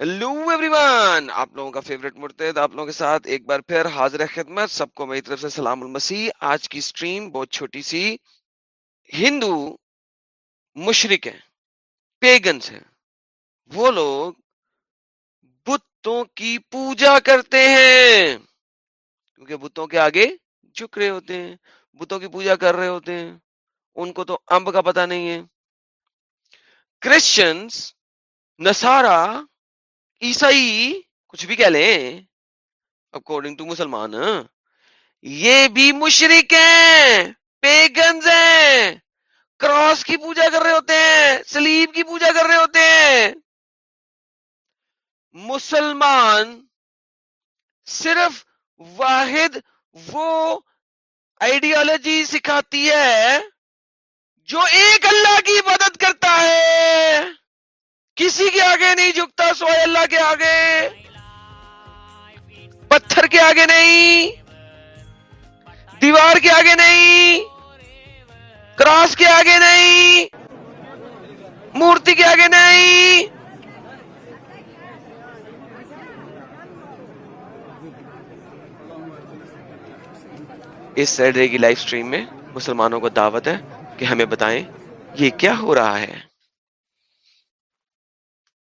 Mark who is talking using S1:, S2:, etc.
S1: Hello every one آپ لوگوں کا فیوریٹ مرتد. آپ لوگوں کے ساتھ ایک بار پھر حاضر خدمت. سب کو میری طرف سے سلام المسیح. آج کی سٹریم بہت چھوٹی سی ہندو مشرق ہیں پیگنس ہیں. وہ لوگ بتوں کی پوجا کرتے ہیں، کیونکہ بتوں کے آگے جھک رہے ہوتے ہیں، بتوں کی پوجا کر رہے ہوتے ہیں. ان کو تو امب کا پتہ نہیں ہے۔ کرسچنس نسارا عیسائی کچھ بھی کہہ لیں اکارڈنگ ٹو مسلمان، یہ بھی مشرق ہیں پیگنز ہیں کراس کی پوجا کر رہے ہوتے ہیں سلیب کی پوجا کر رہے ہوتے ہیں۔ مسلمان صرف واحد وہ آئیڈیالوجی سکھاتی ہے جو ایک اللہ کی مدد کرتا ہے کسی کے آگے نہیں جھکتا سوائے اللہ کے آگے۔ پتھر کے آگے نہیں۔ دیوار کے آگے نہیں۔ کراس کے آگے نہیں۔ مورتی کے آگے نہیں۔ اس سیٹرڈے کی لائف سٹریم میں مسلمانوں کو دعوت ہے کہ ہمیں بتائیں یہ کیا ہو رہا ہے۔